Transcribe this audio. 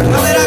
¡Madre mía!